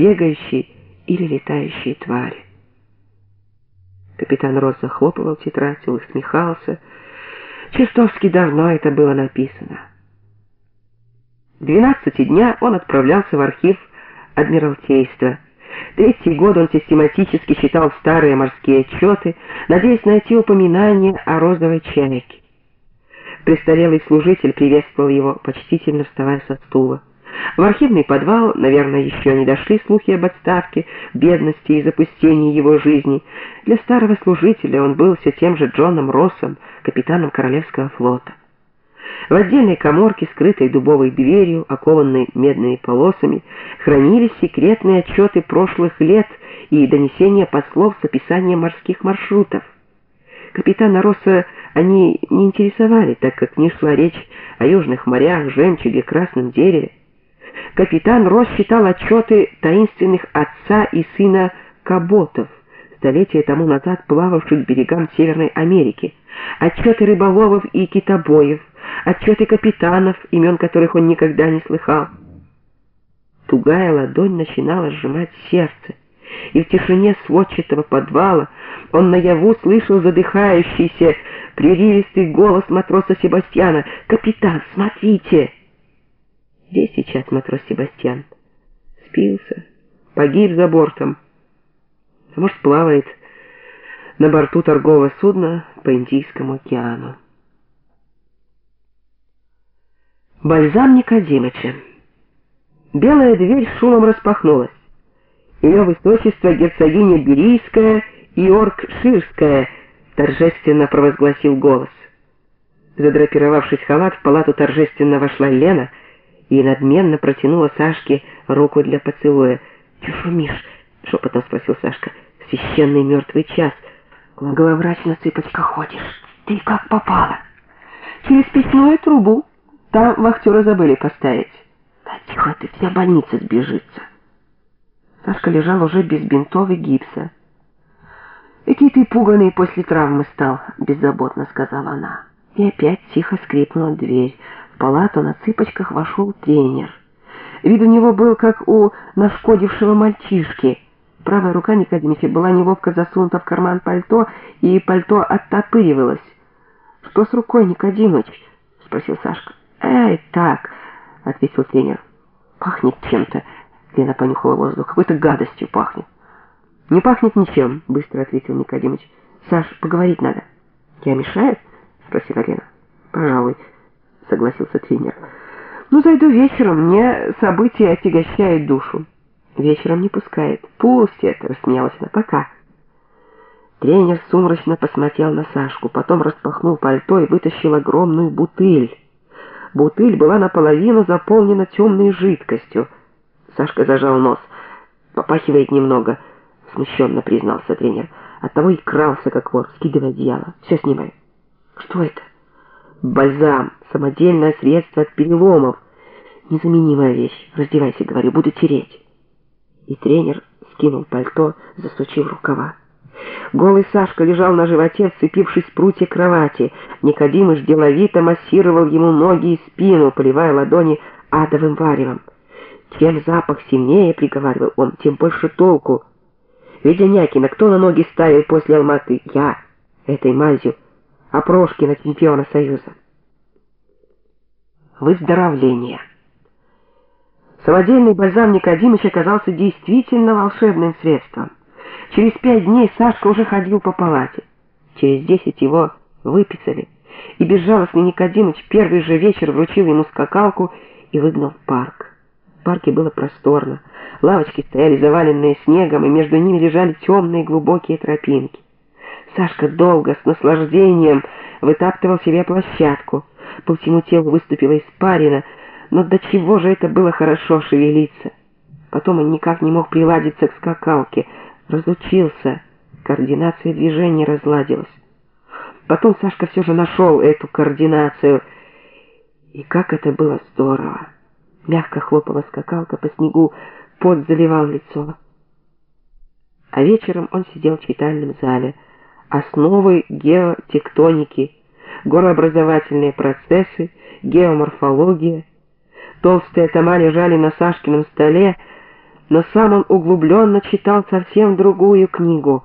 бегающие или летающие твари. Капитан Росс захлопывал тетрадь, усмехался. Чертовски давно это было написано. Двенадцати дня он отправлялся в архив Адмиралтейства. Третий год он систематически читал старые морские отчеты, надеясь найти упоминание о розовой чайке. Престарелый служитель приветствовал его, почтительно вставая со стула. В архивный подвал, наверное, еще не дошли слухи об отставке, бедности и запустении его жизни. Для старого служителя он был все тем же Джоном Россом, капитаном Королевского флота. В отдельной коморке, скрытой дубовой дверью, окованной медными полосами, хранились секретные отчеты прошлых лет и донесения послов с описанием морских маршрутов. Капитана Росса они не интересовали, так как не шла речь о южных морях, жемчуге, красном дереве. Капитан Росс читал отчеты таинственных отца и сына Каботов, столетия тому назад плававших к берегам Северной Америки, отчеты рыболовов и китобоев, отчеты капитанов, имен которых он никогда не слыхал. Тугая ладонь начинала сжимать сердце, и в тишине сводчатого подвала он наяву слышал задыхающийся, прерывистый голос матроса Себастьяна. «Капитан, смотрите!» Где сейчас матрос Себастьян? Спился, погиб за бортом. А может, плавает на борту торгового судна по Индийскому океану. Бальзам Никодимыча. Белая дверь шумом распахнулась. Ее высочество герцогиня Берийская и Орк-Ширская торжественно провозгласил голос. Задрапировавшись халат, в палату торжественно вошла Лена и надменно протянула Сашке руку для поцелуя. «Чё шумишь?» — шепотом спросил Сашка. «Священный мертвый час. Главврач на цыпочках ходишь. Ты как попала?» «Через печную трубу. Там вахтера забыли поставить». «Да тихо ты, вся больница сбежится». Сашка лежал уже без бинтов и гипса. «Какий ты пуганый после травмы стал», — беззаботно сказала она. И опять тихо скрипнула дверь. Палату на цыпочках вошел тренер. Вид у него был, как у нашкодившего мальчишки. Правая рука Никодимича была неловко засунута в карман пальто, и пальто оттопыривалось. «Что с рукой, Никодимыч?» — спросил Сашка. «Эй, так», — ответил тренер. «Пахнет чем-то». Лена понюхала воздух. «Какой-то гадостью пахнет». «Не пахнет ничем», — быстро ответил Никодимыч. «Саш, поговорить надо». «Я мешаю?» — спросила Лена. «Пожалуй», — согласился тренер. «Ну, зайду вечером, мне события отягощают душу». «Вечером не пускает. Пусть это», — рассмеялась она. «Пока». Тренер сумрачно посмотрел на Сашку, потом распахнул пальто и вытащил огромную бутыль. Бутыль была наполовину заполнена темной жидкостью — Сашка зажал нос. «Попахивает немного», — смущенно признался тренер. Оттого и крался, как вор, скидывая одеяло. «Все снимай». «Что это?» «Бальзам. Самодельное средство от переломов. Незаменимая вещь. Раздевайся, говорю, буду тереть». И тренер скинул пальто, засучив рукава. Голый Сашка лежал на животе, вцепившись в прутья кровати. Никодимыш деловито массировал ему ноги и спину, поливая ладони адовым варевом. Чем запах сильнее, приговаривал он, тем больше толку. Веденякина кто на ноги ставил после Алматы? Я, этой мазью, а Прошкина чемпиона Союза. Выздоровление. Самодельный бальзам Никодимыч оказался действительно волшебным средством. Через пять дней Сашка уже ходил по палате. Через десять его выписали, и безжалостный Никодимыч первый же вечер вручил ему скакалку и выгнал в парк. В парке было просторно. Лавочки стояли заваленные снегом, и между ними лежали темные глубокие тропинки. Сашка долго, с наслаждением, вытаптывал себе площадку. По всему телу выступила испарина, но до чего же это было хорошо шевелиться. Потом он никак не мог приладиться к скакалке, разучился, координация движений разладилась. Потом Сашка все же нашел эту координацию, и как это было здорово! Мягко хлопала скакалка по снегу, пот заливал лицо. А вечером он сидел в читальном зале. Основы геотектоники, горообразовательные процессы, геоморфология. Толстые тома лежали на Сашкином столе, но сам он углубленно читал совсем другую книгу.